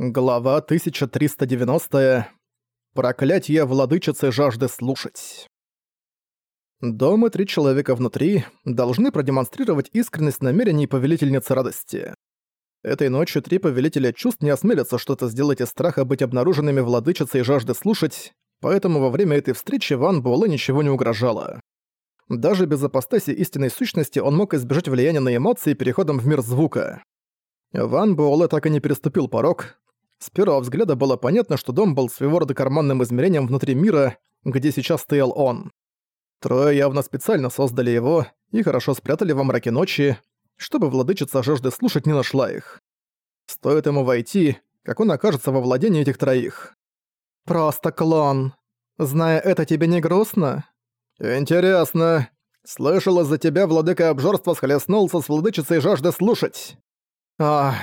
Глава 1390. Проклятье владычицы жажды слушать. Дом и три человека внутри должны продемонстрировать искренность намерений повелительницы радости. Этой ночью три повелителя чувств не осмелятся что-то сделать из страха быть обнаруженными владычицей жажды слушать, поэтому во время этой встречи Ван Буэлэ ничего не угрожало. Даже без апостасии истинной сущности он мог избежать влияния на эмоции переходом в мир звука. Ван Буэлэ так и не переступил порог, с первого взгляда было понятно, что дом был своего рода карманным измерением внутри мира, где сейчас стоял он. Трое явно специально создали его и хорошо спрятали во мраке ночи, чтобы владычица жажды слушать не нашла их. Стоит ему войти, как он окажется во владении этих троих. «Просто клон. Зная это, тебе не грустно?» «Интересно. Слышал, из-за тебя владыка обжорства схлестнулся с владычицей жажды слушать». «Ах...»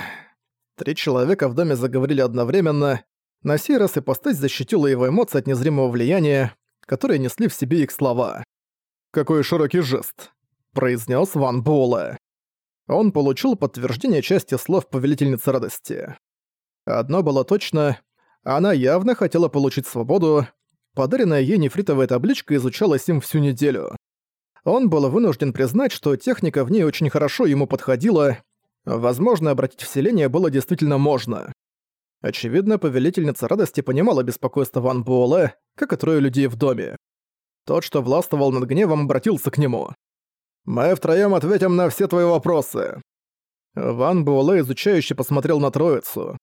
Три человека в доме заговорили одновременно. На сей раз ипостась защитила его эмоции от незримого влияния, которые несли в себе их слова. «Какой широкий жест!» – произнес Ван Буэлэ. Он получил подтверждение части слов повелительницы радости. Одно было точно – она явно хотела получить свободу, подаренная ей нефритовая табличка изучалась им всю неделю. Он был вынужден признать, что техника в ней очень хорошо ему подходила, Возможно, обратить вселение было действительно можно. Очевидно, повелительница радости понимала беспокойство Ван Буэлэ, как и трое людей в доме. Тот, что властвовал над гневом, обратился к нему. «Мы втроём ответим на все твои вопросы». Ван Буэлэ изучающе посмотрел на троицу.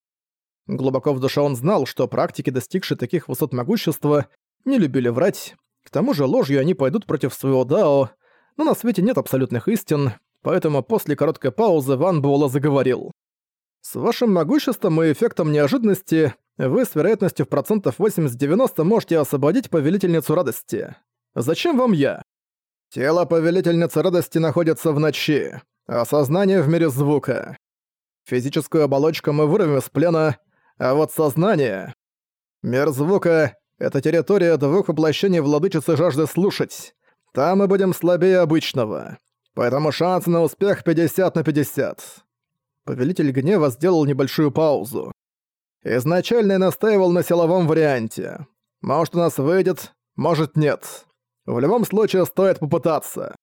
Глубоко в душе он знал, что практики, достигшие таких высот могущества, не любили врать, к тому же ложью они пойдут против своего Дао, но на свете нет абсолютных истин, поэтому после короткой паузы Ван Буэлла заговорил. «С вашим могуществом и эффектом неожиданности вы с вероятностью в процентов 80-90 можете освободить Повелительницу Радости. Зачем вам я? Тело Повелительницы Радости находится в ночи, а сознание в мире звука. Физическую оболочку мы вырвем из плена, а вот сознание... Мир звука — это территория двух воплощений владычицы жажды слушать. Там мы будем слабее обычного поэтому шанс на успех 50 на 50. Повелитель гнева сделал небольшую паузу. Изначально я настаивал на силовом варианте. Может у нас выйдет, может нет. В любом случае стоит попытаться.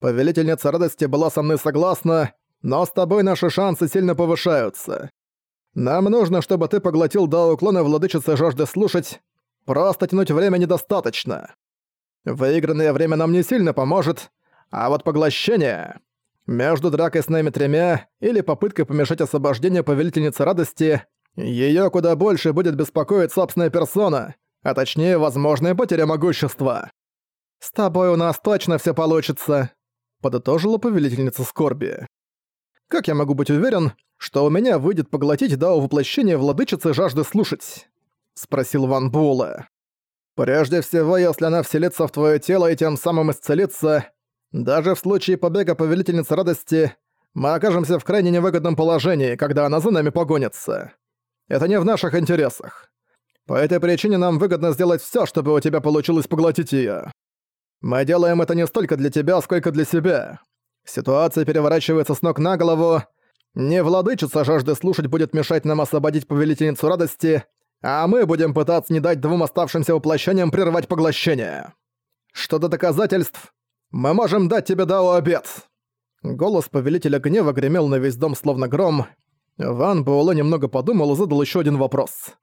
Повелительница радости была со мной согласна, но с тобой наши шансы сильно повышаются. Нам нужно, чтобы ты поглотил дао клона владычицы жажды слушать. Просто тянуть время недостаточно. Выигранное время нам не сильно поможет, а вот поглощение... Между дракой с нами тремя или попыткой помешать освобождению повелительницы радости, её куда больше будет беспокоить собственная персона, а точнее, возможная потеря могущества. «С тобой у нас точно всё получится», — подытожила повелительница скорби. «Как я могу быть уверен, что у меня выйдет поглотить дао воплощение владычицы жажды слушать?» — спросил Ван Буэлэ. «Прежде всего, если она вселится в твоё тело и тем самым исцелится, даже в случае побега Повелительницы Радости мы окажемся в крайне невыгодном положении, когда она за нами погонится. Это не в наших интересах. По этой причине нам выгодно сделать всё, чтобы у тебя получилось поглотить её. Мы делаем это не столько для тебя, сколько для себя. Ситуация переворачивается с ног на голову. Не владычица жажды слушать будет мешать нам освободить Повелительницу Радости, а мы будем пытаться не дать двум оставшимся воплощениям прервать поглощение. Что до доказательств, мы можем дать тебе Дао обед!» Голос Повелителя Гнева гремел на весь дом словно гром. Ван Буэлэ немного подумал и задал еще один вопрос.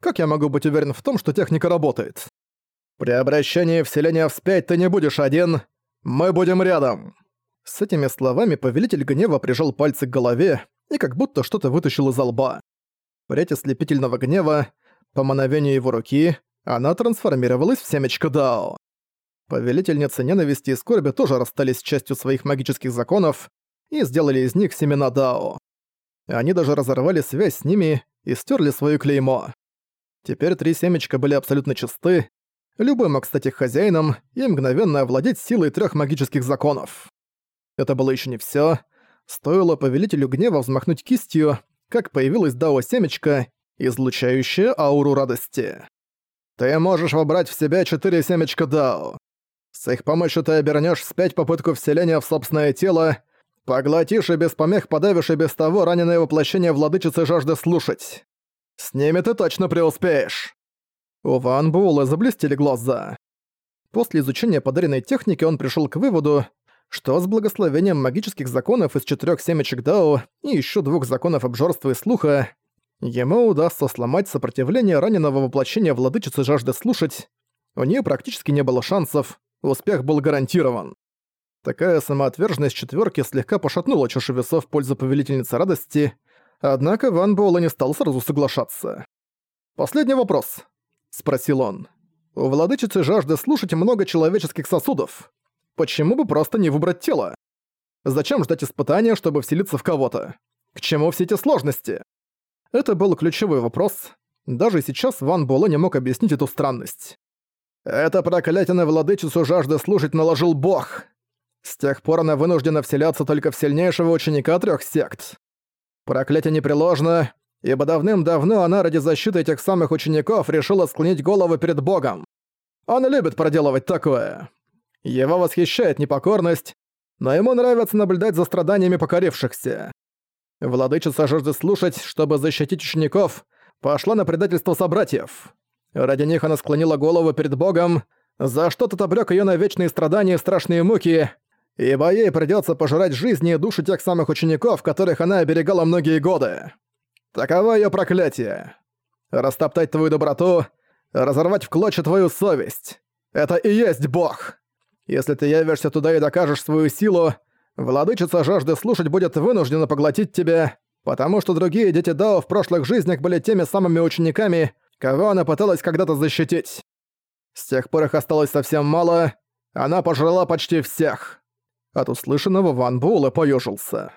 «Как я могу быть уверен в том, что техника работает?» «При обращении вселения вспять ты не будешь один. Мы будем рядом!» С этими словами Повелитель Гнева прижал пальцы к голове и как будто что-то вытащил из лба. Прядь ослепительного гнева, по мановению его руки, она трансформировалась в семечко Дао. Повелительницы ненависти и скорби тоже расстались с частью своих магических законов и сделали из них семена Дао. Они даже разорвали связь с ними и стерли свое клеймо. Теперь три семечка были абсолютно чисты, любой мог стать их хозяином и мгновенно овладеть силой трех магических законов. Это было еще не все. Стоило повелителю гнева взмахнуть кистью, как появилась Дао-семечко, излучающая ауру радости. Ты можешь вобрать в себя четыре семечка Дао. С их помощью ты обернешь вспять попытку вселения в собственное тело, поглотишь и без помех подавишь и без того раненое воплощение владычицы жажды слушать. С ними ты точно преуспеешь!» У Ван Буэлла заблестели глаза. После изучения подаренной техники он пришел к выводу, что с благословением магических законов из четырех семечек Дао и еще двух законов обжорства и слуха ему удастся сломать сопротивление раненого воплощения владычицы жажды слушать. У нее практически не было шансов, успех был гарантирован. Такая самоотверженность четверки слегка пошатнула чашу весов в пользу повелительницы радости, однако Ван Буэлла не стал сразу соглашаться. «Последний вопрос», — спросил он. «У владычицы жажды слушать много человеческих сосудов. Почему бы просто не выбрать тело? Зачем ждать испытания, чтобы вселиться в кого-то? К чему все эти сложности?» Это был ключевой вопрос. Даже сейчас Ван Буэлэ не мог объяснить эту странность. «Это проклятие на владычицу жажды служить наложил Бог. С тех пор она вынуждена вселяться только в сильнейшего ученика трех сект. Проклятие непреложно, ибо давным-давно она ради защиты этих самых учеников решила склонить голову перед Богом. Он любит проделывать такое. Его восхищает непокорность, но ему нравится наблюдать за страданиями покорившихся. Владычица жажды слушать, чтобы защитить учеников, пошла на предательство собратьев. Ради них она склонила голову перед Богом, за что тот обрёк её на вечные страдания и страшные муки, ибо ей придётся пожирать жизни и души тех самых учеников, которых она оберегала многие годы. Таково её проклятие. Растоптать твою доброту, разорвать в клочья твою совесть. Это и есть Бог. Если ты явишься туда и докажешь свою силу, владычица жажды слушать будет вынуждена поглотить тебя, потому что другие дети Дао в прошлых жизнях были теми самыми учениками, кого она пыталась когда-то защитить. С тех пор их осталось совсем мало, она пожрала почти всех. От услышанного Ван Буэлэ поёжился.